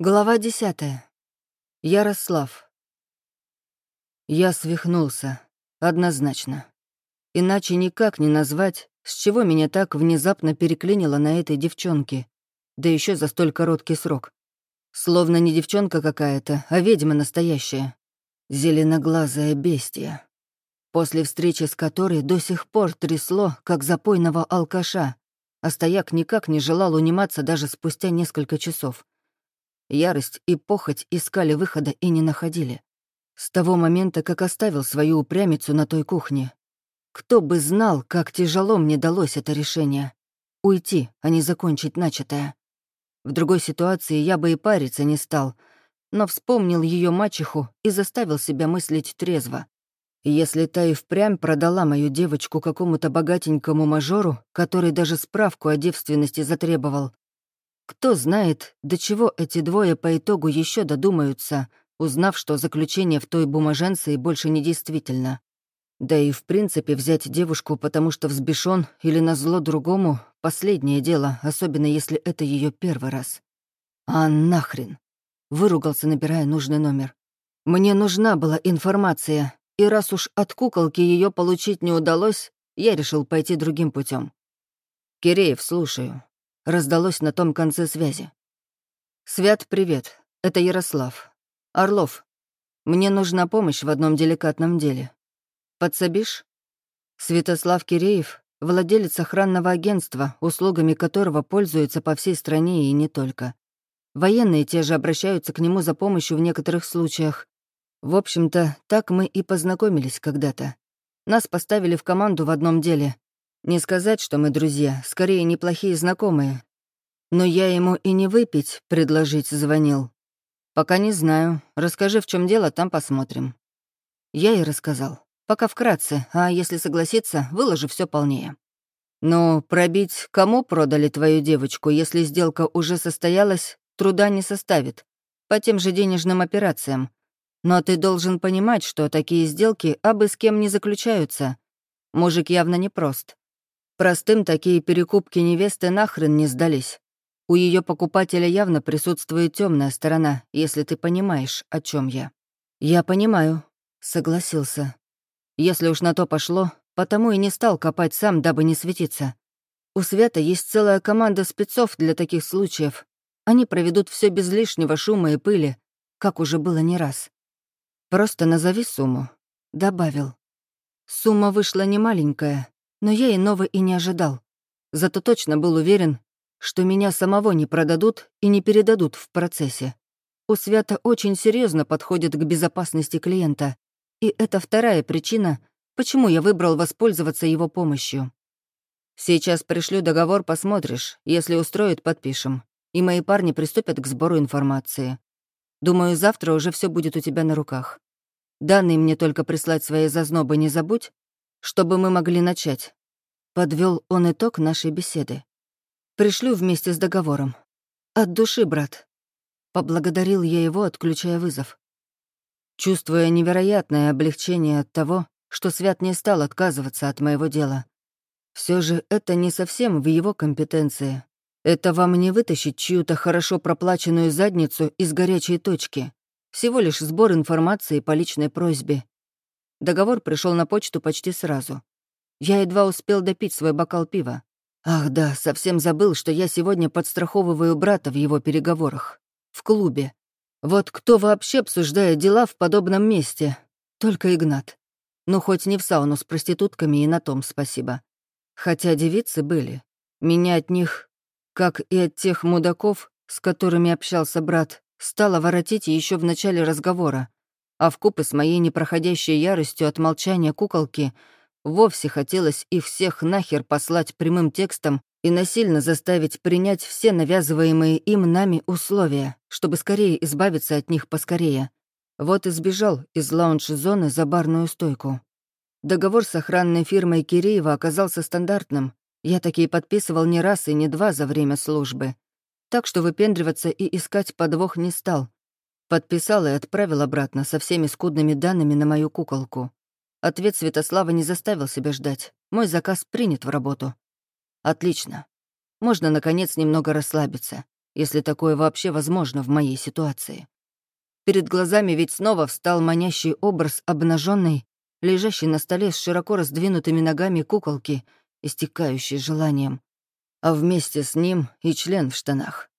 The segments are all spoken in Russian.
Глава десятая. Ярослав. Я свихнулся. Однозначно. Иначе никак не назвать, с чего меня так внезапно переклинило на этой девчонке. Да еще за столь короткий срок. Словно не девчонка какая-то, а ведьма настоящая. Зеленоглазая бестия. После встречи с которой до сих пор трясло, как запойного алкаша, а стояк никак не желал униматься даже спустя несколько часов. Ярость и похоть искали выхода и не находили. С того момента, как оставил свою упрямицу на той кухне. Кто бы знал, как тяжело мне далось это решение. Уйти, а не закончить начатое. В другой ситуации я бы и париться не стал, но вспомнил ее мачеху и заставил себя мыслить трезво. Если та и впрямь продала мою девочку какому-то богатенькому мажору, который даже справку о девственности затребовал, кто знает, до чего эти двое по итогу еще додумаются, узнав, что заключение в той бумаженции больше не действительно. Да и в принципе взять девушку, потому что взбешен или назло другому — последнее дело, особенно если это ее первый раз. А нахрен? Выругался, набирая нужный номер. Мне нужна была информация, и раз уж от куколки ее получить не удалось, я решил пойти другим путем. «Киреев, слушаю», раздалось на том конце связи. «Свят, привет. Это Ярослав. Орлов. Мне нужна помощь в одном деликатном деле. Подсобишь?» Святослав Киреев — владелец охранного агентства, услугами которого пользуются по всей стране и не только. Военные те же обращаются к нему за помощью в некоторых случаях. В общем-то, так мы и познакомились когда-то. Нас поставили в команду в одном деле, не сказать, что мы друзья, скорее неплохие знакомые. Но я ему и не выпить предложить звонил. Пока не знаю. Расскажи, в чем дело, там посмотрим. Я и рассказал. Пока вкратце, а если согласиться, выложи все полнее. Но пробить, кому продали твою девочку, если сделка уже состоялась, труда не составит. По тем же денежным операциям. Но ты должен понимать, что такие сделки абы с кем не заключаются. Мужик явно непрост. Простым такие перекупки невесты нахрен не сдались. У ее покупателя явно присутствует темная сторона, если ты понимаешь, о чем я. Я понимаю, согласился. Если уж на то пошло, потому и не стал копать сам, дабы не светиться. У Света есть целая команда спецов для таких случаев. Они проведут все без лишнего шума и пыли, как уже было не раз. Просто назови сумму. Добавил. Сумма вышла немаленькая, но я иного и не ожидал. Зато точно был уверен, что меня самого не продадут и не передадут в процессе. У Свята очень серьезно подходит к безопасности клиента, и это вторая причина, почему я выбрал воспользоваться его помощью. Сейчас пришлю договор, посмотришь. Если устроит, подпишем. И мои парни приступят к сбору информации. Думаю, завтра уже все будет у тебя на руках. Данные мне только прислать свои зазнобы не забудь, чтобы мы могли начать. Подвел он итог нашей беседы. Пришлю вместе с договором. От души, брат. Поблагодарил я его, отключая вызов. Чувствуя невероятное облегчение от того, что Свят не стал отказываться от моего дела. Все же это не совсем в его компетенции. Это вам не вытащить чью-то хорошо проплаченную задницу из горячей точки. Всего лишь сбор информации по личной просьбе. Договор пришел на почту почти сразу. Я едва успел допить свой бокал пива. Ах да, совсем забыл, что я сегодня подстраховываю брата в его переговорах. В клубе. Вот кто вообще обсуждает дела в подобном месте? Только Игнат. Ну, хоть не в сауну с проститутками, и на том спасибо. Хотя девицы были. Меня от них, как и от тех мудаков, с которыми общался брат, стало воротить еще в начале разговора а вкупе с моей непроходящей яростью от молчания куколки вовсе хотелось их всех нахер послать прямым текстом и насильно заставить принять все навязываемые им нами условия, чтобы скорее избавиться от них поскорее. Вот и сбежал из лаунж-зоны за барную стойку. Договор с охранной фирмой Киреева оказался стандартным. Я такие подписывал не раз и не два за время службы. Так что выпендриваться и искать подвох не стал, Подписал и отправил обратно со всеми скудными данными на мою куколку. Ответ Святослава не заставил себя ждать. Мой заказ принят в работу. Отлично. Можно, наконец, немного расслабиться. если такое вообще возможно в моей ситуации. Перед глазами ведь снова встал манящий образ обнаженной, лежащей на столе с широко раздвинутыми ногами куколки, истекающей желанием. А вместе с ним и член в штанах.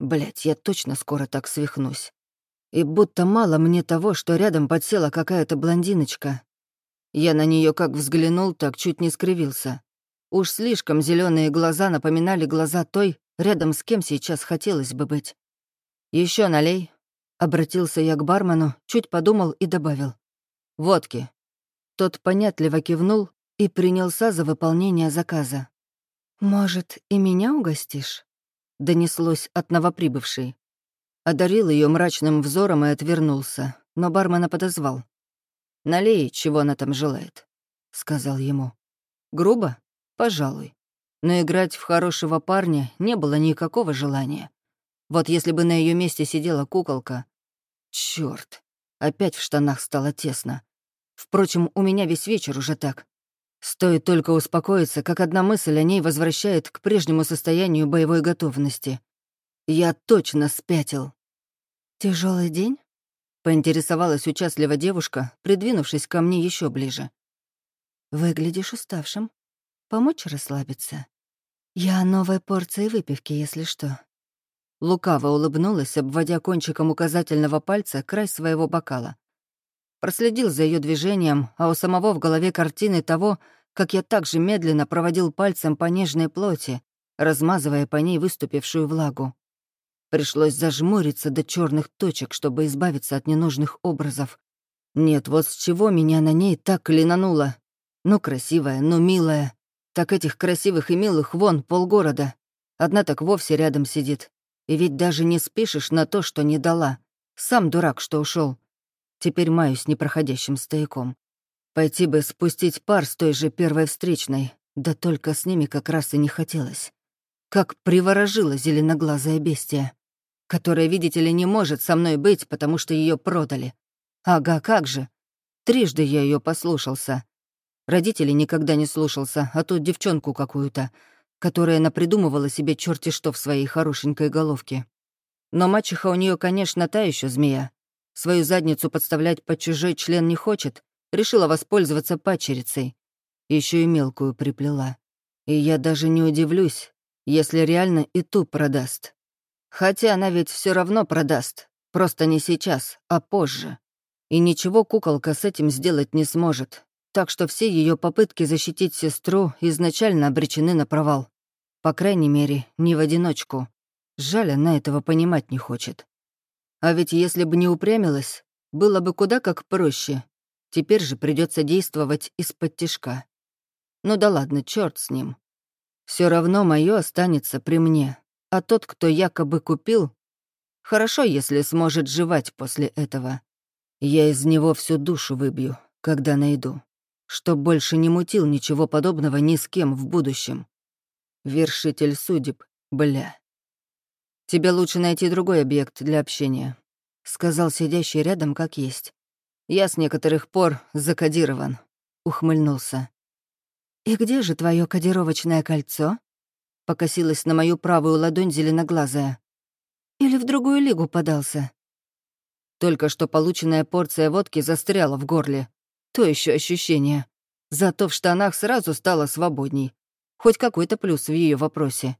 Блять, я точно скоро так свихнусь. И будто мало мне того, что рядом подсела какая-то блондиночка. Я на нее как взглянул, так чуть не скривился. Уж слишком зеленые глаза напоминали глаза той, рядом с кем сейчас хотелось бы быть. Еще налей», — обратился я к бармену, чуть подумал и добавил. «Водки». Тот понятливо кивнул и принялся за выполнение заказа. «Может, и меня угостишь?» — донеслось от новоприбывшей. Одарил ее мрачным взором и отвернулся, но бармена подозвал. «Налей, чего она там желает», — сказал ему. «Грубо? Пожалуй. Но играть в хорошего парня не было никакого желания. Вот если бы на ее месте сидела куколка... Черт, опять в штанах стало тесно. Впрочем, у меня весь вечер уже так. Стоит только успокоиться, как одна мысль о ней возвращает к прежнему состоянию боевой готовности. Я точно спятил. Тяжелый день? Поинтересовалась участливо девушка, придвинувшись ко мне еще ближе. Выглядишь уставшим. Помочь расслабиться? Я новой порции выпивки, если что. Лукаво улыбнулась, обводя кончиком указательного пальца край своего бокала. Проследил за ее движением, а у самого в голове картины того, как я также медленно проводил пальцем по нежной плоти, размазывая по ней выступившую влагу. Пришлось зажмуриться до черных точек, чтобы избавиться от ненужных образов. Нет, вот с чего меня на ней так клинануло. Ну, красивая, ну, милая. Так этих красивых и милых вон полгорода. Одна так вовсе рядом сидит. И ведь даже не спишешь на то, что не дала. Сам дурак, что ушел. Теперь маюсь непроходящим стояком. Пойти бы спустить пар с той же первой встречной, да только с ними как раз и не хотелось. Как приворожила зеленоглазая бестия, которая, видите ли, не может со мной быть, потому что ее продали. Ага, как же. Трижды я ее послушался. Родителей никогда не слушался, а тут девчонку какую-то, которая напридумывала себе черти что в своей хорошенькой головке. Но мачеха у нее, конечно, та еще змея. Свою задницу подставлять под чужой член не хочет, решила воспользоваться пачерицей. Еще и мелкую приплела. И я даже не удивлюсь, если реально и ту продаст. Хотя она ведь все равно продаст, просто не сейчас, а позже. И ничего куколка с этим сделать не сможет, так что все ее попытки защитить сестру изначально обречены на провал. По крайней мере, не в одиночку. Жаль, она этого понимать не хочет. А ведь если бы не упрямилась, было бы куда как проще. Теперь же придется действовать из-под тишка. Ну да ладно, черт с ним. Все равно мое останется при мне, а тот, кто якобы купил, хорошо, если сможет жевать после этого. Я из него всю душу выбью, когда найду, чтоб больше не мутил ничего подобного ни с кем в будущем. Вершитель судеб, бля. Тебе лучше найти другой объект для общения», — сказал сидящий рядом как есть. «Я с некоторых пор закодирован», — ухмыльнулся. «И где же твое кодировочное кольцо?» — покосилась на мою правую ладонь зеленоглазая. «Или в другую лигу подался?» Только что полученная порция водки застряла в горле. То еще ощущение. Зато в штанах сразу стало свободней. Хоть какой-то плюс в ее вопросе.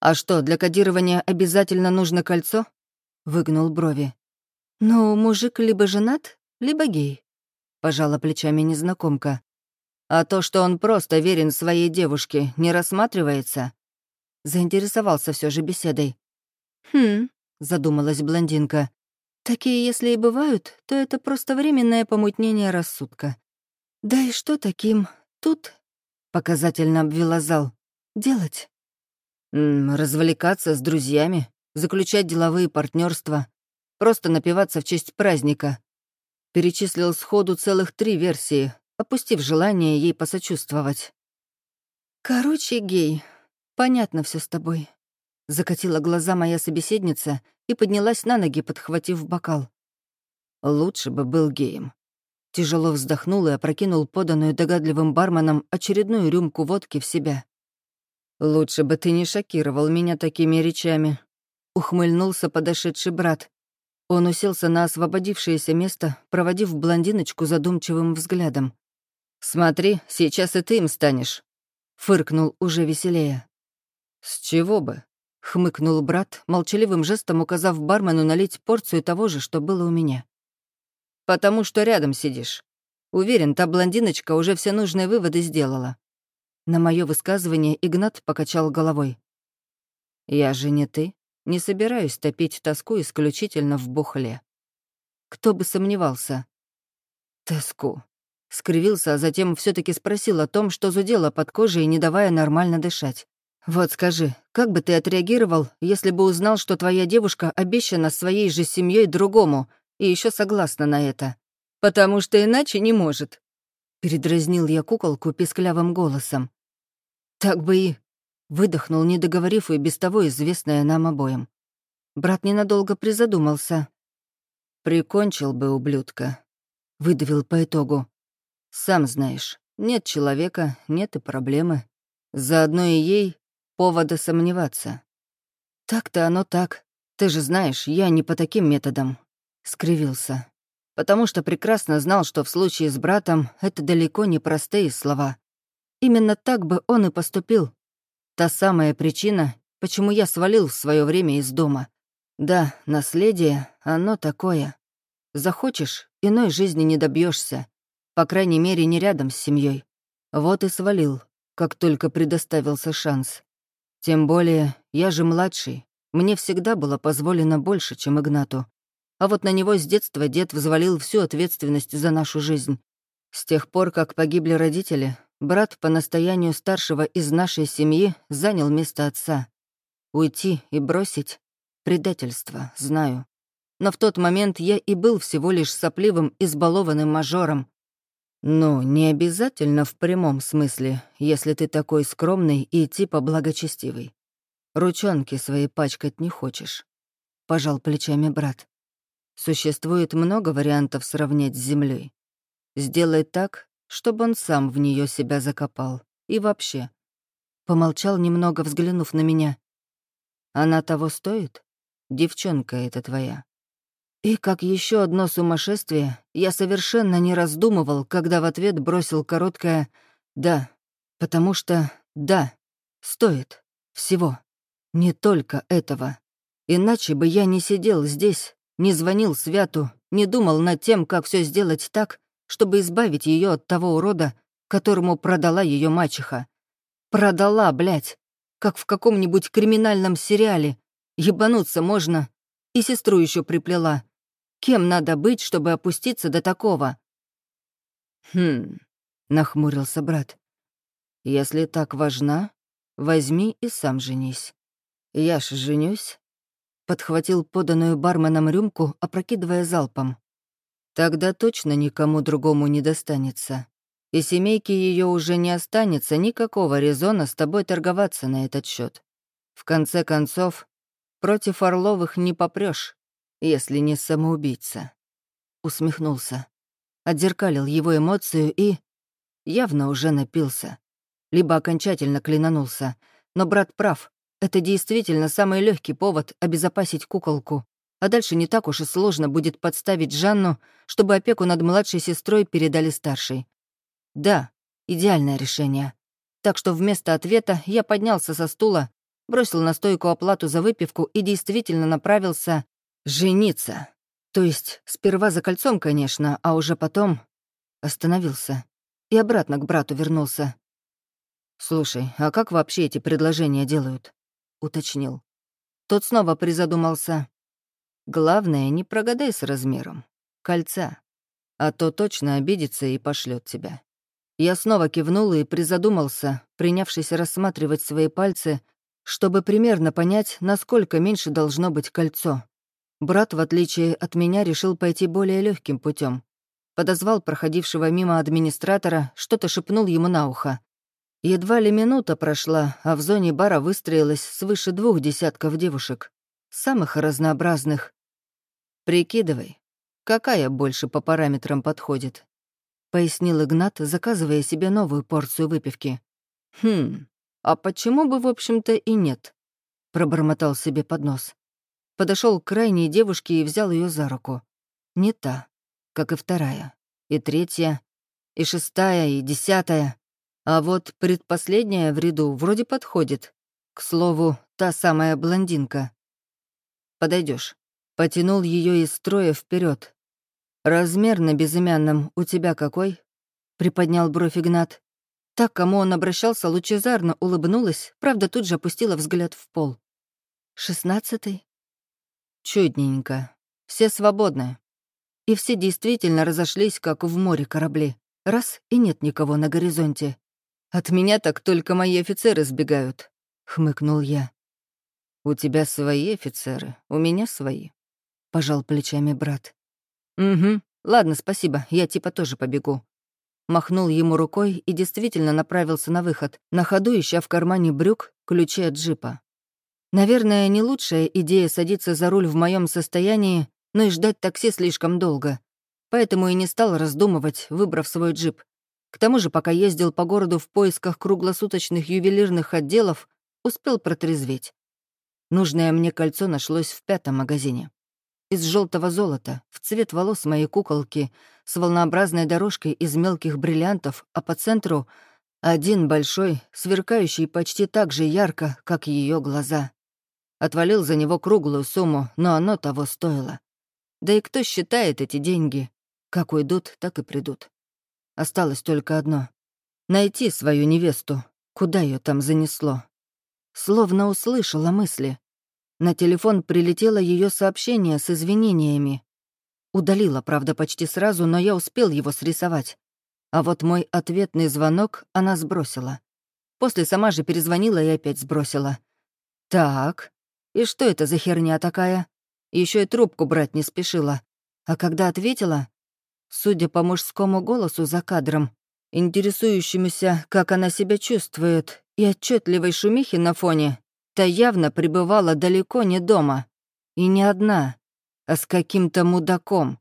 «А что, для кодирования обязательно нужно кольцо?» — выгнул брови. «Ну, мужик либо женат, либо гей», — пожала плечами незнакомка. «А то, что он просто верен своей девушке, не рассматривается?» Заинтересовался все же беседой. «Хм», — задумалась блондинка. «Такие, если и бывают, то это просто временное помутнение рассудка. Да и что таким тут?» — показательно обвела зал. «Делать?» развлекаться с друзьями, заключать деловые партнерства, просто напиваться в честь праздника. Перечислил сходу целых три версии, опустив желание ей посочувствовать. «Короче, гей, понятно все с тобой», — закатила глаза моя собеседница и поднялась на ноги, подхватив бокал. «Лучше бы был геем». Тяжело вздохнул и опрокинул поданную догадливым барменом очередную рюмку водки в себя. «Лучше бы ты не шокировал меня такими речами», ухмыльнулся подошедший брат. Он уселся на освободившееся место, проводив блондиночку задумчивым взглядом. «Смотри, сейчас и ты им станешь», — фыркнул уже веселее. «С чего бы?» — хмыкнул брат, молчаливым жестом указав бармену налить порцию того же, что было у меня. «Потому что рядом сидишь. Уверен, та блондиночка уже все нужные выводы сделала». На мое высказывание Игнат покачал головой. «Я же не ты. Не собираюсь топить тоску исключительно в бухле. Кто бы сомневался. Тоску. Скривился, а затем все таки спросил о том, что зудело под кожей, не давая нормально дышать. «Вот скажи, как бы ты отреагировал, если бы узнал, что твоя девушка обещана своей же семьей другому и еще согласна на это? Потому что иначе не может». Передразнил я куколку писклявым голосом. «Так бы и...» Выдохнул, не договорив и без того известное нам обоим. Брат ненадолго призадумался. «Прикончил бы, ублюдка», — выдавил по итогу. «Сам знаешь, нет человека, нет и проблемы. Заодно и ей повода сомневаться». «Так-то оно так. Ты же знаешь, я не по таким методам», — скривился. «Потому что прекрасно знал, что в случае с братом это далеко не простые слова. Именно так бы он и поступил, Та самая причина, почему я свалил в свое время из дома. Да, наследие, оно такое. Захочешь, иной жизни не добьешься, По крайней мере, не рядом с семьей. Вот и свалил, как только предоставился шанс. Тем более, я же младший. Мне всегда было позволено больше, чем Игнату. А вот на него с детства дед взвалил всю ответственность за нашу жизнь. С тех пор, как погибли родители, Брат по настоянию старшего из нашей семьи занял место отца. Уйти и бросить — предательство, знаю. Но в тот момент я и был всего лишь сопливым, избалованным мажором. Ну, не обязательно в прямом смысле, если ты такой скромный и типа благочестивый. Ручонки свои пачкать не хочешь. Пожал плечами брат. Существует много вариантов сравнять с землей. Сделай так, чтобы он сам в нее себя закопал. И вообще. Помолчал немного, взглянув на меня. Она того стоит? Девчонка эта твоя. И как еще одно сумасшествие, я совершенно не раздумывал, когда в ответ бросил короткое «да», потому что «да» стоит всего, не только этого. Иначе бы я не сидел здесь, не звонил Святу, не думал над тем, как все сделать так, чтобы избавить ее от того урода, которому продала ее мачеха. Продала, блядь, как в каком-нибудь криминальном сериале. Ебануться можно. И сестру еще приплела. Кем надо быть, чтобы опуститься до такого? Хм, нахмурился брат. Если так важна, возьми и сам женись. Я ж женюсь. Подхватил поданную барменом рюмку, опрокидывая залпом. Тогда точно никому другому не достанется. И семейке ее уже не останется никакого резона с тобой торговаться на этот счет. В конце концов, против Орловых не попрешь, если не самоубийца. Усмехнулся. Отзеркалил его эмоцию и... Явно уже напился. Либо окончательно клинанулся. Но брат прав. Это действительно самый легкий повод обезопасить куколку а дальше не так уж и сложно будет подставить Жанну, чтобы опеку над младшей сестрой передали старшей. Да, идеальное решение. Так что вместо ответа я поднялся со стула, бросил на стойку оплату за выпивку и действительно направился жениться. То есть сперва за кольцом, конечно, а уже потом остановился и обратно к брату вернулся. «Слушай, а как вообще эти предложения делают?» — уточнил. Тот снова призадумался. Главное, не прогадай с размером. Кольца. А то точно обидится и пошлет тебя. Я снова кивнул и призадумался, принявшись рассматривать свои пальцы, чтобы примерно понять, насколько меньше должно быть кольцо. Брат, в отличие от меня, решил пойти более легким путем. Подозвал проходившего мимо администратора, что-то шепнул ему на ухо. Едва ли минута прошла, а в зоне бара выстроилось свыше двух десятков девушек. Самых разнообразных, «Прикидывай, какая больше по параметрам подходит?» — пояснил Игнат, заказывая себе новую порцию выпивки. «Хм, а почему бы, в общем-то, и нет?» — пробормотал себе под нос. Подошел к крайней девушке и взял ее за руку. Не та, как и вторая, и третья, и шестая, и десятая. А вот предпоследняя в ряду вроде подходит. К слову, та самая блондинка. Подойдешь. Потянул ее из строя вперед. Размер на безымянном у тебя какой? Приподнял бровь Игнат. Так, кому он обращался, лучезарно улыбнулась, правда, тут же опустила взгляд в пол. «Шестнадцатый?» «Чудненько. Все свободны». И все действительно разошлись, как в море корабли. Раз — и нет никого на горизонте. От меня так только мои офицеры сбегают, — хмыкнул я. «У тебя свои офицеры, у меня свои», — пожал плечами брат. «Угу, ладно, спасибо, я типа тоже побегу махнул ему рукой и действительно направился на выход, на ходу ища в кармане брюк ключи от джипа. Наверное, не лучшая идея садиться за руль в моем состоянии, но и ждать такси слишком долго. Поэтому и не стал раздумывать, выбрав свой джип. К тому же, пока ездил по городу в поисках круглосуточных ювелирных отделов, успел протрезветь. Нужное мне кольцо нашлось в пятом магазине из желтого золота, в цвет волос моей куколки, с волнообразной дорожкой из мелких бриллиантов, а по центру — один большой, сверкающий почти так же ярко, как ее глаза. Отвалил за него круглую сумму, но оно того стоило. Да и кто считает эти деньги? Как уйдут, так и придут. Осталось только одно — найти свою невесту. Куда ее там занесло? Словно услышала мысли. На телефон прилетело ее сообщение с извинениями. Удалила, правда, почти сразу, но я успел его срисовать. А вот мой ответный звонок она сбросила. После сама же перезвонила и опять сбросила. Так, и что это за херня такая? Еще и трубку брать не спешила. А когда ответила, судя по мужскому голосу за кадром, интересующемуся, как она себя чувствует, и отчетливой шумихи на фоне, Та явно пребывала далеко не дома. И не одна, а с каким-то мудаком.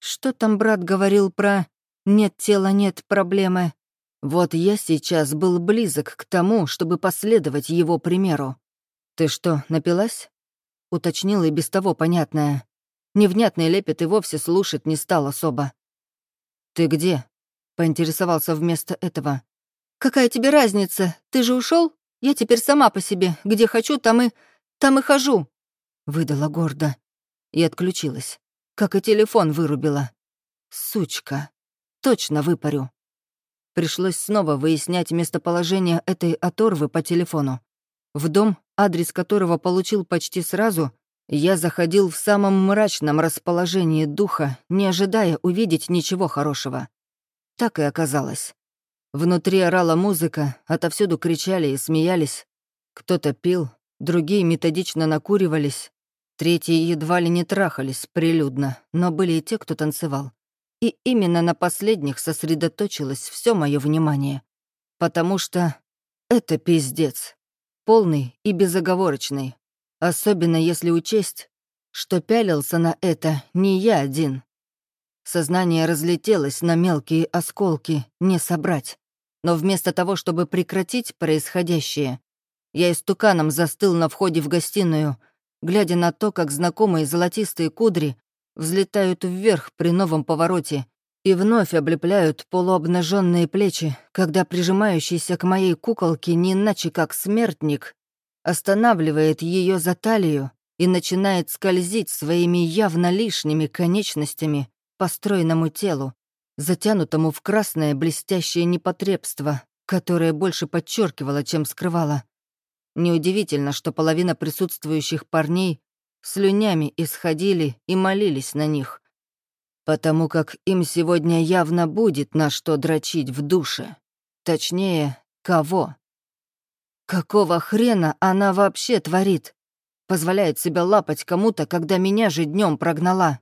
Что там брат говорил про «нет тела, нет проблемы»? Вот я сейчас был близок к тому, чтобы последовать его примеру. «Ты что, напилась?» — уточнила и без того понятное. Невнятный лепет и вовсе слушать не стал особо. «Ты где?» — поинтересовался вместо этого. «Какая тебе разница? Ты же ушел? Я теперь сама по себе. Где хочу, там и... там и хожу», — выдала гордо. И отключилась. Как и телефон вырубила. Сучка. Точно выпарю. Пришлось снова выяснять местоположение этой оторвы по телефону. В дом, адрес которого получил почти сразу, я заходил в самом мрачном расположении духа, не ожидая увидеть ничего хорошего. Так и оказалось. Внутри орала музыка, отовсюду кричали и смеялись. Кто-то пил, другие методично накуривались, третьи едва ли не трахались прилюдно, но были и те, кто танцевал. И именно на последних сосредоточилось все мое внимание. Потому что это пиздец. Полный и безоговорочный. Особенно если учесть, что пялился на это не я один. Сознание разлетелось на мелкие осколки, не собрать. Но вместо того, чтобы прекратить происходящее, я истуканом застыл на входе в гостиную, глядя на то, как знакомые золотистые кудри взлетают вверх при новом повороте и вновь облепляют полуобнаженные плечи, когда прижимающийся к моей куколке не иначе как смертник останавливает ее за талию и начинает скользить своими явно лишними конечностями по стройному телу, затянутому в красное блестящее непотребство, которое больше подчеркивало, чем скрывало. Неудивительно, что половина присутствующих парней слюнями исходили и молились на них, потому как им сегодня явно будет на что дрочить в душе. Точнее, кого? Какого хрена она вообще творит? Позволяет себя лапать кому-то, когда меня же днем прогнала,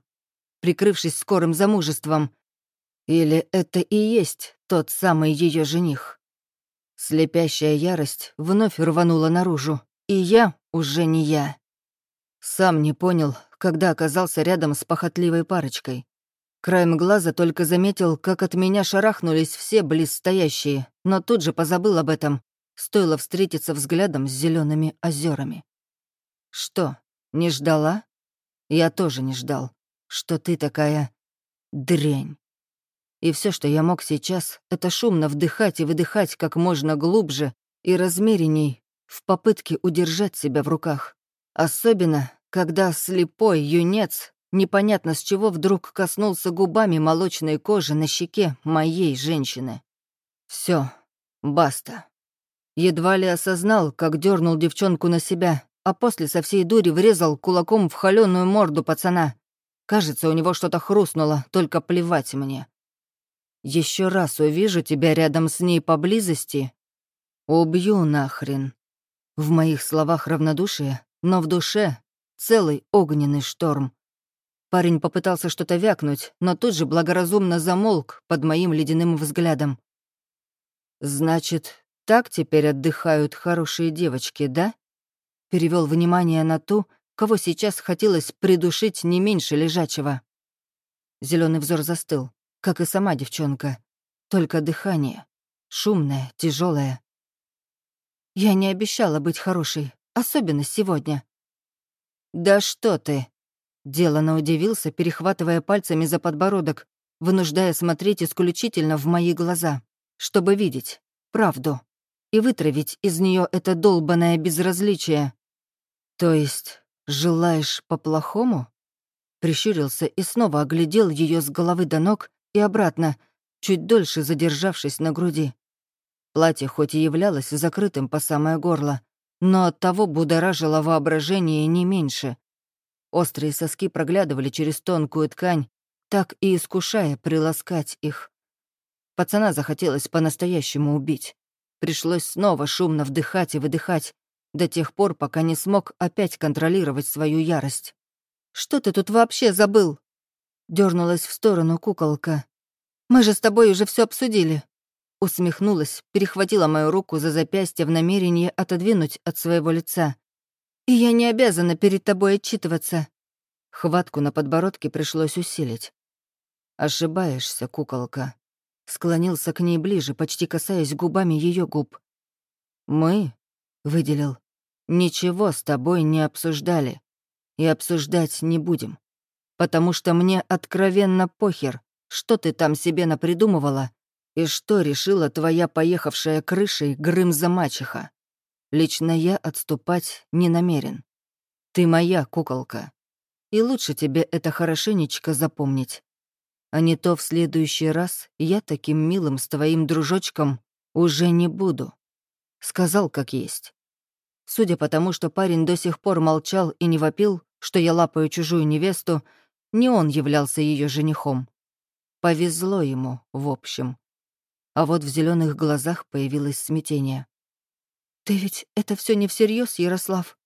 прикрывшись скорым замужеством — или это и есть тот самый ее жених? Слепящая ярость вновь рванула наружу, и я уже не я. Сам не понял, когда оказался рядом с похотливой парочкой. Краем глаза только заметил, как от меня шарахнулись все близстоящие, но тут же позабыл об этом, стоило встретиться взглядом с зелеными озерами. Что, Не ждала? Я тоже не ждал, что ты такая дрянь. И все, что я мог сейчас, это шумно вдыхать и выдыхать как можно глубже и размеренней в попытке удержать себя в руках. Особенно, когда слепой юнец непонятно с чего вдруг коснулся губами молочной кожи на щеке моей женщины. Все, баста. Едва ли осознал, как дернул девчонку на себя, а после со всей дури врезал кулаком в холеную морду пацана. Кажется, у него что-то хрустнуло, только плевать мне. Еще раз увижу тебя рядом с ней поблизости, убью нахрен. В моих словах равнодушие, но в душе целый огненный шторм. Парень попытался что-то вякнуть, но тут же благоразумно замолк под моим ледяным взглядом. «Значит, так теперь отдыхают хорошие девочки, да?» Перевел внимание на ту, кого сейчас хотелось придушить не меньше лежачего. Зеленый взор застыл, как и сама девчонка. Только дыхание. Шумное, тяжелое. Я не обещала быть хорошей, особенно сегодня. «Да что ты!» Делано удивился, перехватывая пальцами за подбородок, вынуждая смотреть исключительно в мои глаза, чтобы видеть правду и вытравить из нее это долбанное безразличие. То есть, желаешь по-плохому? Прищурился и снова оглядел ее с головы до ног и обратно, чуть дольше задержавшись на груди. Платье хоть и являлось закрытым по самое горло, но оттого будоражило воображение не меньше. Острые соски проглядывали через тонкую ткань, так и искушая приласкать их. Пацана захотелось по-настоящему убить. Пришлось снова шумно вдыхать и выдыхать, до тех пор, пока не смог опять контролировать свою ярость. «Что ты тут вообще забыл?» Дернулась в сторону куколка. «Мы же с тобой уже все обсудили». Усмехнулась, перехватила мою руку за запястье в намерении отодвинуть от своего лица. «И я не обязана перед тобой отчитываться». Хватку на подбородке пришлось усилить. «Ошибаешься, куколка», склонился к ней ближе, почти касаясь губами ее губ. «Мы», — выделил, — «ничего с тобой не обсуждали и обсуждать не будем, потому что мне откровенно похер, что ты там себе напридумывала и что решила твоя поехавшая крышей Грымза-мачеха. Лично я отступать не намерен. Ты моя куколка, и лучше тебе это хорошенечко запомнить. А не то в следующий раз я таким милым с твоим дружочком уже не буду. Сказал, как есть. Судя по тому, что парень до сих пор молчал и не вопил, что я лапаю чужую невесту, не он являлся ее женихом. Повезло ему, в общем. А вот в зеленых глазах появилось смятение. «Ты ведь это все не всерьез, Ярослав?»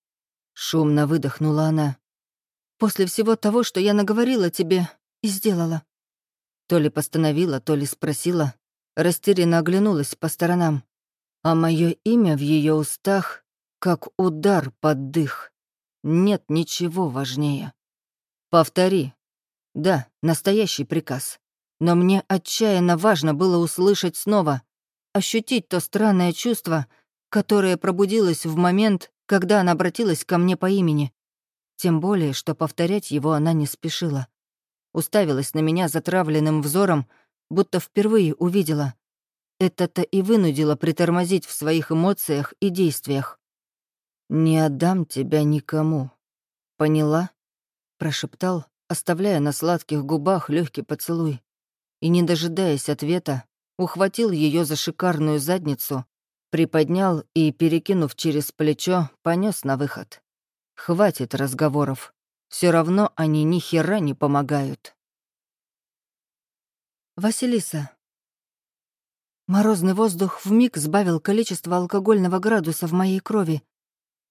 Шумно выдохнула она. «После всего того, что я наговорила тебе и сделала. То ли постановила, то ли спросила, растерянно оглянулась по сторонам. А мое имя в ее устах как удар под дых. Нет ничего важнее. Повтори. Да, настоящий приказ. Но мне отчаянно важно было услышать снова, ощутить то странное чувство, которое пробудилось в момент, когда она обратилась ко мне по имени. Тем более, что повторять его она не спешила уставилась на меня затравленным взором, будто впервые увидела. Это-то и вынудило притормозить в своих эмоциях и действиях. «Не отдам тебя никому. Поняла?» — прошептал, оставляя на сладких губах легкий поцелуй. И, не дожидаясь ответа, ухватил ее за шикарную задницу, приподнял и, перекинув через плечо, понес на выход. «Хватит разговоров. Все равно они ни хера не помогают. Василиса. Морозный воздух вмиг сбавил количество алкогольного градуса в моей крови,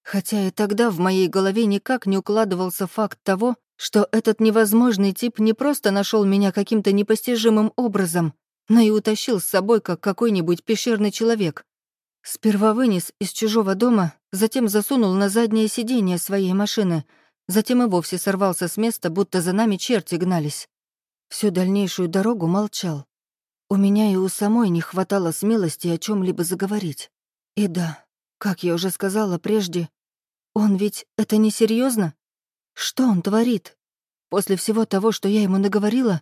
хотя и тогда в моей голове никак не укладывался факт того, что этот невозможный тип не просто нашел меня каким-то непостижимым образом, но и утащил с собой, как какой-нибудь пещерный человек. Сперва вынес из чужого дома, затем засунул на заднее сиденье своей машины — Затем и вовсе сорвался с места, будто за нами черти гнались. Всю дальнейшую дорогу молчал. У меня и у самой не хватало смелости о чем либо заговорить. И да, как я уже сказала прежде, он ведь это не серьезно? Что он творит? После всего того, что я ему наговорила,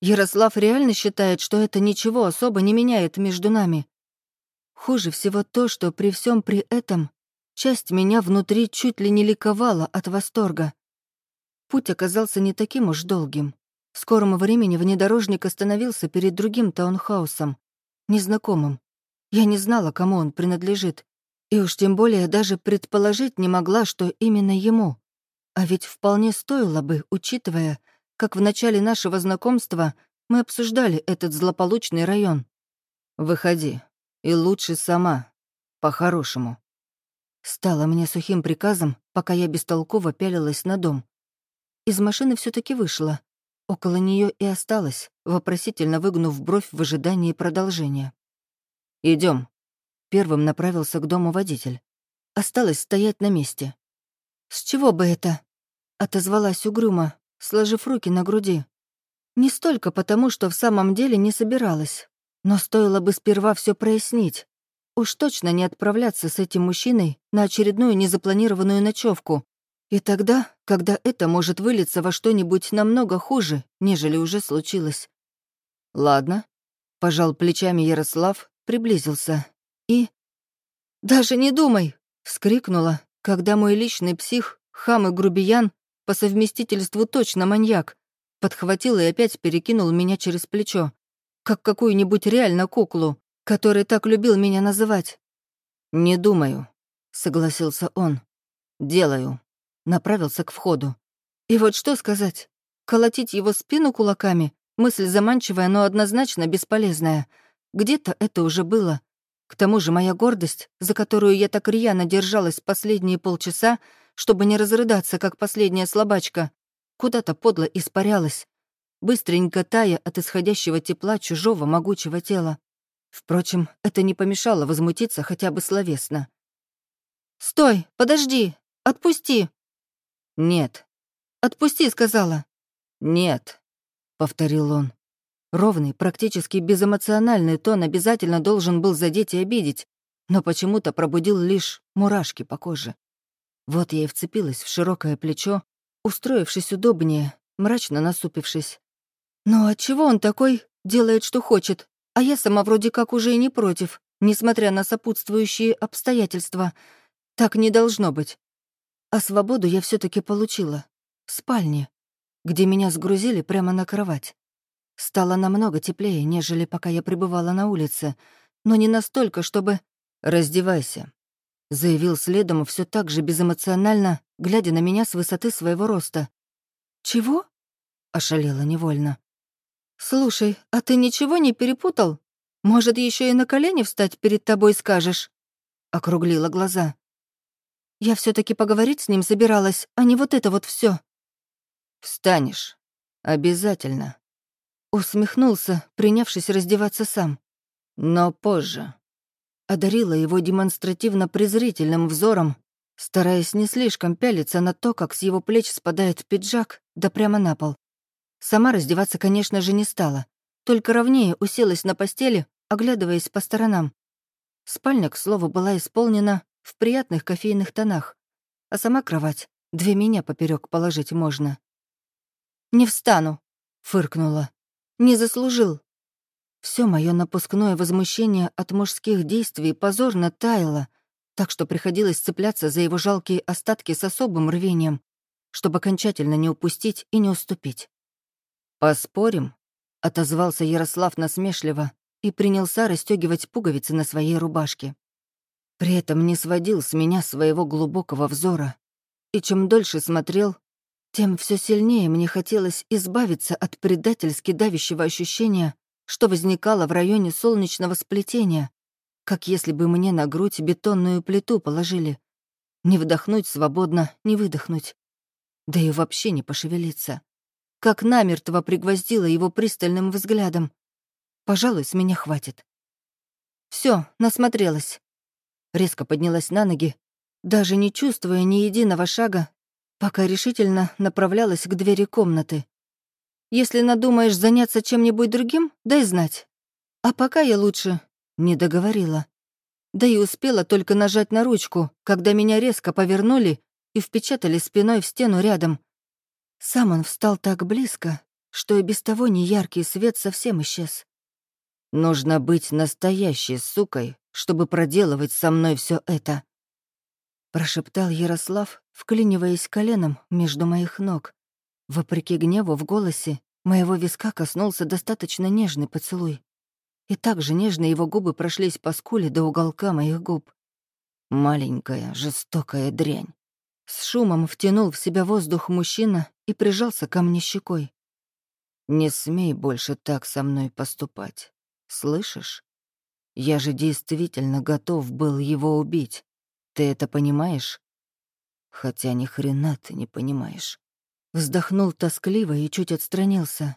Ярослав реально считает, что это ничего особо не меняет между нами. Хуже всего то, что при всем при этом часть меня внутри чуть ли не ликовала от восторга. Путь оказался не таким уж долгим. В скором времени внедорожник остановился перед другим таунхаусом, незнакомым. Я не знала, кому он принадлежит, и уж тем более даже предположить не могла, что именно ему. А ведь вполне стоило бы, учитывая, как в начале нашего знакомства мы обсуждали этот злополучный район. «Выходи, и лучше сама, по-хорошему». Стало мне сухим приказом, пока я бестолково пялилась на дом. Из машины все таки вышла, Около нее и осталась, вопросительно выгнув бровь в ожидании продолжения. Идем. Первым направился к дому водитель. Осталось стоять на месте. «С чего бы это?» — отозвалась угрюмо, сложив руки на груди. Не столько потому, что в самом деле не собиралась, но стоило бы сперва все прояснить. Уж точно не отправляться с этим мужчиной на очередную незапланированную ночевку, и тогда, когда это может вылиться во что-нибудь намного хуже, нежели уже случилось. «Ладно», — пожал плечами Ярослав, приблизился и... «Даже не думай!» — вскрикнула, когда мой личный псих, хам и грубиян, по совместительству точно маньяк, подхватил и опять перекинул меня через плечо, как какую-нибудь реально куклу, который так любил меня называть. «Не думаю», — согласился он. «Делаю» направился к входу. И вот что сказать? Колотить его спину кулаками — мысль заманчивая, но однозначно бесполезная. Где-то это уже было. К тому же моя гордость, за которую я так рьяно держалась последние полчаса, чтобы не разрыдаться, как последняя слабачка, куда-то подло испарялась, быстренько тая от исходящего тепла чужого могучего тела. Впрочем, это не помешало возмутиться хотя бы словесно. «Стой! Подожди! Отпусти!» «Нет». «Отпусти», — сказала. «Нет», — повторил он. Ровный, практически безэмоциональный тон обязательно должен был задеть и обидеть, но почему-то пробудил лишь мурашки по коже. Вот я и вцепилась в широкое плечо, устроившись удобнее, мрачно насупившись. «Ну отчего он такой делает, что хочет, а я сама вроде как уже и не против, несмотря на сопутствующие обстоятельства. Так не должно быть. А свободу я все таки получила. В спальне, где меня сгрузили прямо на кровать. Стало намного теплее, нежели пока я пребывала на улице, но не настолько, чтобы... «Раздевайся», — заявил следом все так же безэмоционально, глядя на меня с высоты своего роста. «Чего?» — ошалела невольно. «Слушай, а ты ничего не перепутал? Может, еще и на колени встать перед тобой скажешь?» — округлила глаза. Я все таки поговорить с ним собиралась, а не вот это вот все. «Встанешь. Обязательно». Усмехнулся, принявшись раздеваться сам. «Но позже». Одарила его демонстративно презрительным взором, стараясь не слишком пялиться на то, как с его плеч спадает пиджак, да прямо на пол. Сама раздеваться, конечно же, не стала, только ровнее уселась на постели, оглядываясь по сторонам. Спальня, к слову, была исполнена в приятных кофейных тонах, а сама кровать две меня поперек положить можно. «Не встану», — фыркнула. «Не заслужил». Все мое напускное возмущение от мужских действий позорно таяло, так что приходилось цепляться за его жалкие остатки с особым рвением, чтобы окончательно не упустить и не уступить. «Поспорим?» — отозвался Ярослав насмешливо и принялся расстегивать пуговицы на своей рубашке. При этом не сводил с меня своего глубокого взора. И чем дольше смотрел, тем все сильнее мне хотелось избавиться от предательски давящего ощущения, что возникало в районе солнечного сплетения, как если бы мне на грудь бетонную плиту положили. Не вдохнуть свободно, не выдохнуть. Да и вообще не пошевелиться. Как намертво пригвоздило его пристальным взглядом. Пожалуй, с меня хватит. Все, насмотрелась резко поднялась на ноги, даже не чувствуя ни единого шага, пока решительно направлялась к двери комнаты. «Если надумаешь заняться чем-нибудь другим, дай знать. А пока я лучше...» Не договорила. Да и успела только нажать на ручку, когда меня резко повернули и впечатали спиной в стену рядом, Сам он встал так близко, что и без того неяркий свет совсем исчез. Нужно быть настоящей сукой, чтобы проделывать со мной все это. Прошептал Ярослав, вклиниваясь коленом между моих ног. Вопреки гневу в голосе, моего виска коснулся достаточно нежный поцелуй. И так же нежно его губы прошлись по скуле до уголка моих губ. Маленькая, жестокая дрянь. С шумом втянул в себя воздух мужчина и прижался ко мне щекой. «Не смей больше так со мной поступать. Слышишь? Я же действительно готов был его убить. Ты это понимаешь? Хотя ни хрена ты не понимаешь. Вздохнул тоскливо и чуть отстранился.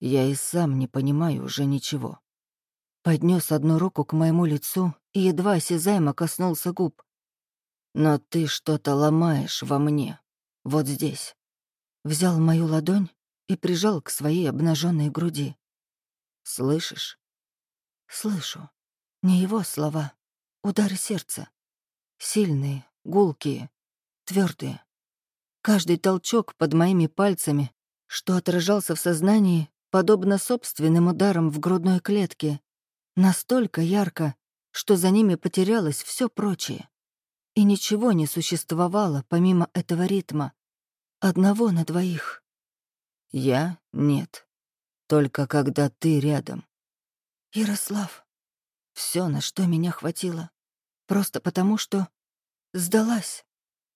Я и сам не понимаю уже ничего. Поднес одну руку к моему лицу и едва осязаемо коснулся губ. Но ты что-то ломаешь во мне. Вот здесь. Взял мою ладонь и прижал к своей обнаженной груди. Слышишь? Слышу. Не его слова. Удары сердца. Сильные, гулкие, твердые. Каждый толчок под моими пальцами, что отражался в сознании, подобно собственным ударам в грудной клетке, настолько ярко, что за ними потерялось все прочее. И ничего не существовало помимо этого ритма. Одного на двоих. Я — нет. Только когда ты рядом. Ярослав. Все, на что меня хватило. Просто потому, что сдалась.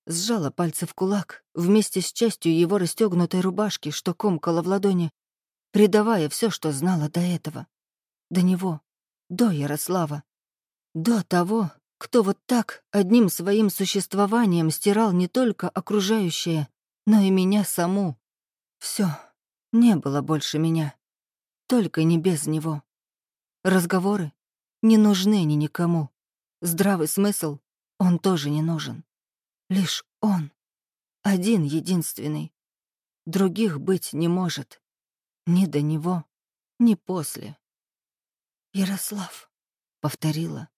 Сжала пальцы в кулак, вместе с частью его расстегнутой рубашки, что комкала в ладони, предавая все, что знала до этого. До него, до Ярослава. До того, кто вот так одним своим существованием стирал не только окружающее, но и меня саму. Все, не было больше меня только не без него. Разговоры не нужны ни никому. Здравый смысл он тоже не нужен. Лишь он. Один единственный. Других быть не может. Ни до него, ни после. «Ярослав», — повторила.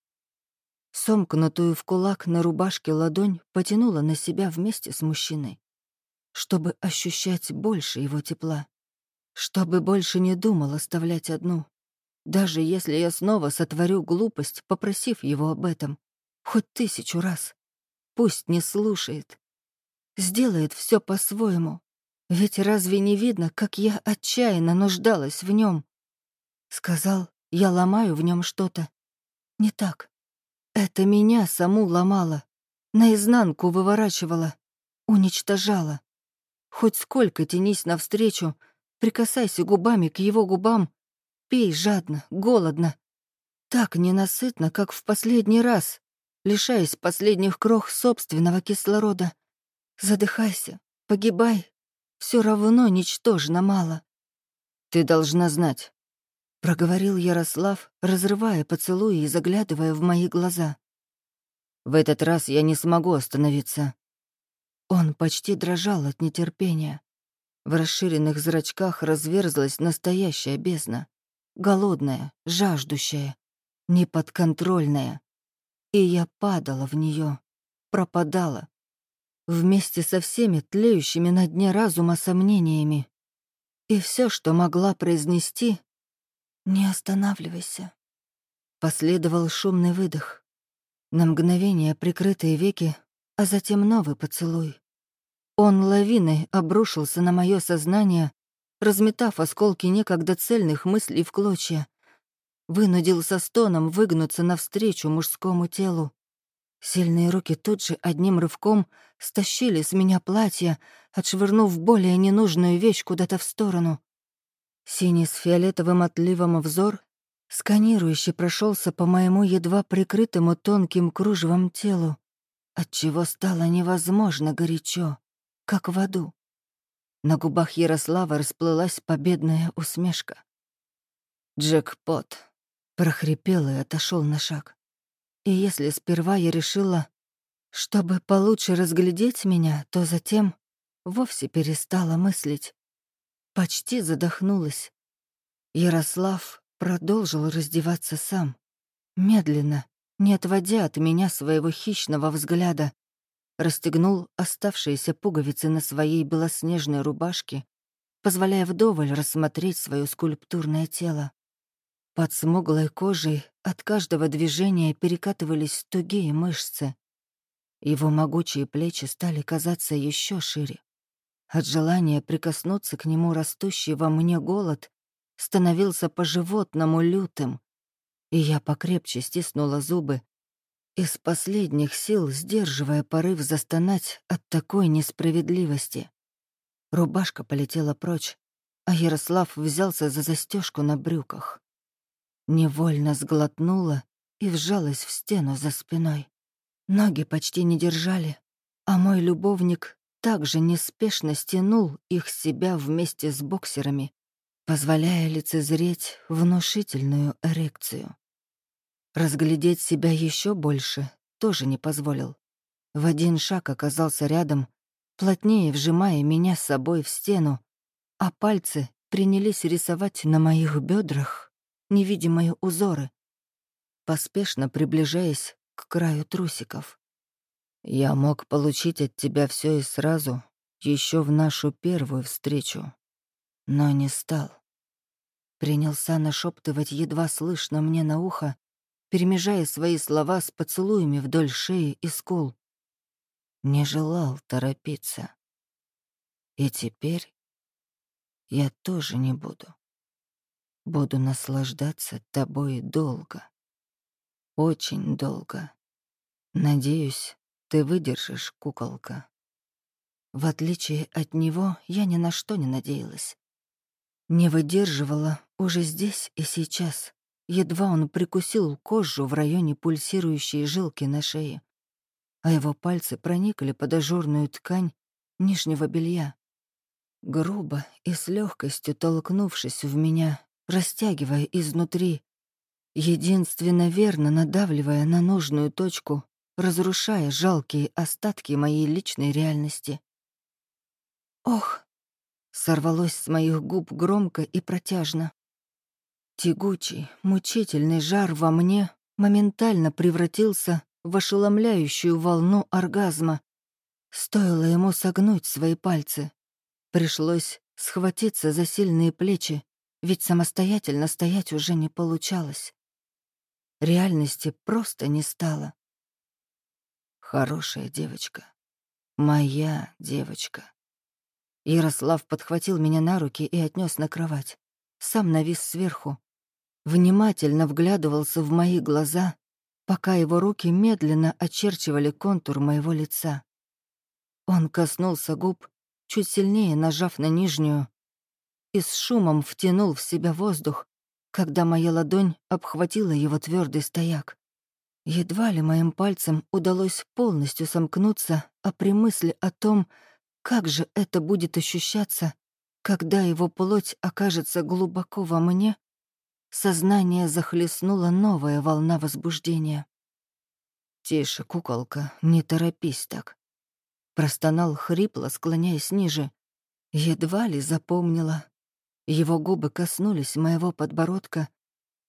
Сомкнутую в кулак на рубашке ладонь потянула на себя вместе с мужчиной, чтобы ощущать больше его тепла. Чтобы больше не думал оставлять одну. Даже если я снова сотворю глупость, попросив его об этом. Хоть тысячу раз. Пусть не слушает. Сделает все по-своему. Ведь разве не видно, как я отчаянно нуждалась в нем? Сказал, я ломаю в нем что-то. Не так. Это меня саму ломало. Наизнанку выворачивало. Уничтожало. Хоть сколько тянись навстречу, Прикасайся губами к его губам. Пей жадно, голодно. Так ненасытно, как в последний раз, лишаясь последних крох собственного кислорода. Задыхайся, погибай. Все равно ничтожно мало. Ты должна знать, — проговорил Ярослав, разрывая поцелуи и заглядывая в мои глаза. В этот раз я не смогу остановиться. Он почти дрожал от нетерпения. В расширенных зрачках разверзлась настоящая бездна. Голодная, жаждущая, неподконтрольная. И я падала в нее, пропадала. Вместе со всеми тлеющими на дне разума сомнениями. И все, что могла произнести — «Не останавливайся». Последовал шумный выдох. На мгновение прикрытые веки, а затем новый поцелуй. Он лавиной обрушился на мое сознание, разметав осколки некогда цельных мыслей в клочья. Вынудил со стоном выгнуться навстречу мужскому телу. Сильные руки тут же одним рывком стащили с меня платье, отшвырнув более ненужную вещь куда-то в сторону. Синий с фиолетовым отливом взор сканирующе прошелся по моему едва прикрытому тонким кружевом телу, отчего стало невозможно горячо как в аду. На губах Ярослава расплылась победная усмешка. «Джекпот!» — прохрипел и отошел на шаг. И если сперва я решила, чтобы получше разглядеть меня, то затем вовсе перестала мыслить. Почти задохнулась. Ярослав продолжил раздеваться сам, медленно, не отводя от меня своего хищного взгляда, расстегнул оставшиеся пуговицы на своей белоснежной рубашке, позволяя вдоволь рассмотреть свое скульптурное тело. Под смуглой кожей от каждого движения перекатывались тугие мышцы. Его могучие плечи стали казаться еще шире. От желания прикоснуться к нему растущий во мне голод становился по-животному лютым, и я покрепче стиснула зубы, из последних сил сдерживая порыв застонать от такой несправедливости. Рубашка полетела прочь, а Ярослав взялся за застежку на брюках. Невольно сглотнула и вжалась в стену за спиной. Ноги почти не держали, а мой любовник также неспешно стянул их с себя вместе с боксерами, позволяя лицезреть внушительную эрекцию. Разглядеть себя еще больше тоже не позволил. В один шаг оказался рядом, плотнее вжимая меня с собой в стену, а пальцы принялись рисовать на моих бедрах невидимые узоры, поспешно приближаясь к краю трусиков. Я мог получить от тебя все и сразу, еще в нашу первую встречу, но не стал. Принялся нашептывать едва слышно мне на ухо, перемежая свои слова с поцелуями вдоль шеи и скул. Не желал торопиться. И теперь я тоже не буду. Буду наслаждаться тобой долго. Очень долго. Надеюсь, ты выдержишь, куколка. В отличие от него, я ни на что не надеялась. Не выдерживала уже здесь и сейчас. Едва он прикусил кожу в районе пульсирующей жилки на шее, а его пальцы проникли под ажурную ткань нижнего белья. Грубо и с легкостью толкнувшись в меня, растягивая изнутри, единственно верно надавливая на нужную точку, разрушая жалкие остатки моей личной реальности. «Ох!» — сорвалось с моих губ громко и протяжно. Тягучий, мучительный жар во мне моментально превратился в ошеломляющую волну оргазма. Стоило ему согнуть свои пальцы. Пришлось схватиться за сильные плечи, ведь самостоятельно стоять уже не получалось. Реальности просто не стало. Хорошая девочка. Моя девочка. Ярослав подхватил меня на руки и отнес на кровать. Сам навис сверху, внимательно вглядывался в мои глаза, пока его руки медленно очерчивали контур моего лица. Он коснулся губ, чуть сильнее нажав на нижнюю, и с шумом втянул в себя воздух, когда моя ладонь обхватила его твердый стояк. Едва ли моим пальцем удалось полностью сомкнуться, а при мысли о том, как же это будет ощущаться, когда его плоть окажется глубоко во мне, Сознание захлестнула новая волна возбуждения. «Тише, куколка, не торопись так», — простонал хрипло, склоняясь ниже. Едва ли запомнила. Его губы коснулись моего подбородка,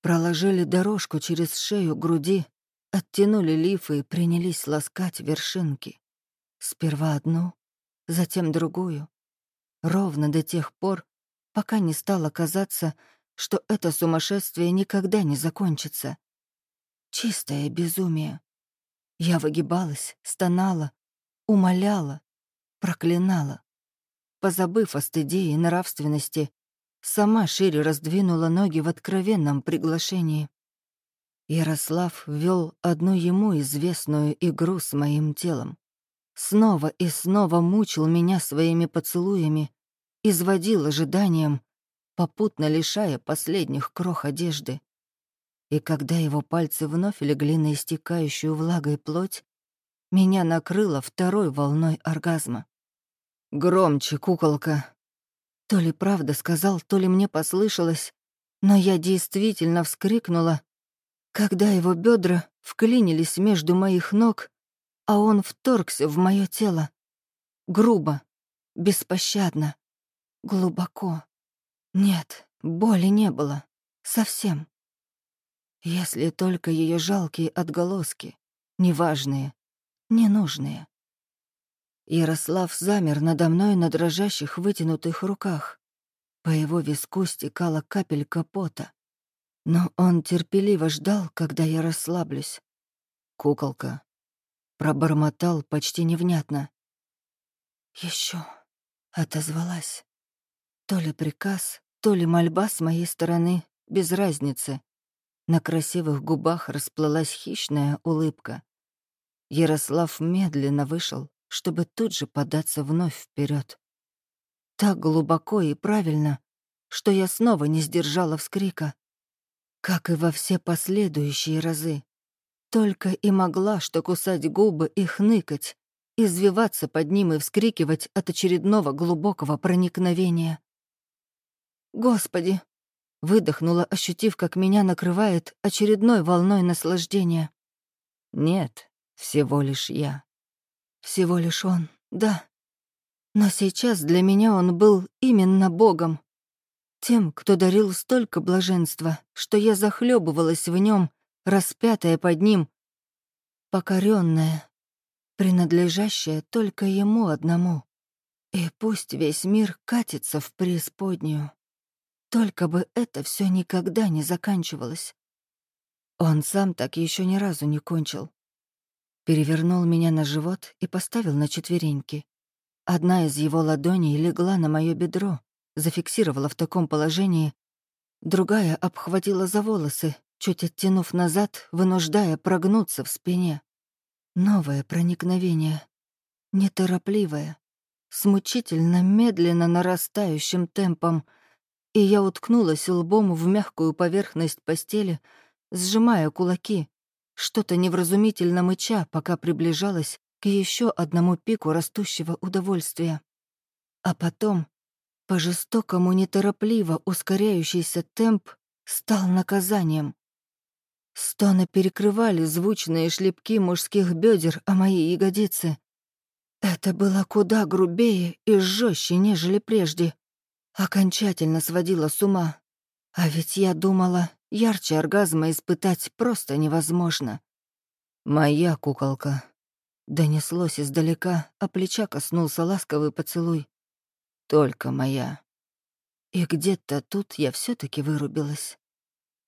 проложили дорожку через шею груди, оттянули лифы и принялись ласкать вершинки. Сперва одну, затем другую. Ровно до тех пор, пока не стало казаться, что это сумасшествие никогда не закончится. Чистое безумие. Я выгибалась, стонала, умоляла, проклинала. Позабыв о стыде и нравственности, сама шире раздвинула ноги в откровенном приглашении. Ярослав вел одну ему известную игру с моим телом. Снова и снова мучил меня своими поцелуями, изводил ожиданием, попутно лишая последних крох одежды. И когда его пальцы вновь легли на истекающую влагой плоть, меня накрыло второй волной оргазма. «Громче, куколка!» То ли правда сказал, то ли мне послышалось, но я действительно вскрикнула, когда его бедра вклинились между моих ног, а он вторгся в мое тело. Грубо, беспощадно, глубоко. Нет, боли не было. Совсем. Если только ее жалкие отголоски, неважные, ненужные. Ярослав замер надо мной на дрожащих вытянутых руках. По его виску стекала капелька пота. Но он терпеливо ждал, когда я расслаблюсь. Куколка. Пробормотал почти невнятно. Еще отозвалась. То ли приказ, то ли мольба с моей стороны, без разницы. На красивых губах расплылась хищная улыбка. Ярослав медленно вышел, чтобы тут же податься вновь вперед. Так глубоко и правильно, что я снова не сдержала вскрика, как и во все последующие разы. Только и могла что кусать губы и хныкать, извиваться под ним и вскрикивать от очередного глубокого проникновения. «Господи!» — выдохнула, ощутив, как меня накрывает очередной волной наслаждения. «Нет, всего лишь я». «Всего лишь он, да. Но сейчас для меня он был именно Богом. Тем, кто дарил столько блаженства, что я захлебывалась в нем, распятая под ним, покоренная, принадлежащая только ему одному. И пусть весь мир катится в преисподнюю. Только бы это все никогда не заканчивалось. Он сам так еще ни разу не кончил. Перевернул меня на живот и поставил на четвереньки. Одна из его ладоней легла на мое бедро, зафиксировала в таком положении, другая обхватила за волосы, чуть оттянув назад, вынуждая прогнуться в спине. Новое проникновение, неторопливое, с мучительно медленно нарастающим темпом, и я уткнулась лбом в мягкую поверхность постели, сжимая кулаки, что-то невразумительно мыча, пока приближалась к еще одному пику растущего удовольствия. А потом, по жестокому неторопливо ускоряющийся темп, стал наказанием. Стоны перекрывали звучные шлепки мужских бедер о мои ягодицы. Это было куда грубее и жестче, нежели прежде. Окончательно сводило с ума. А ведь я думала, ярче оргазма испытать просто невозможно. «Моя куколка», — донеслось издалека, а плеча коснулся ласковый поцелуй. «Только моя». И где-то тут я все таки вырубилась.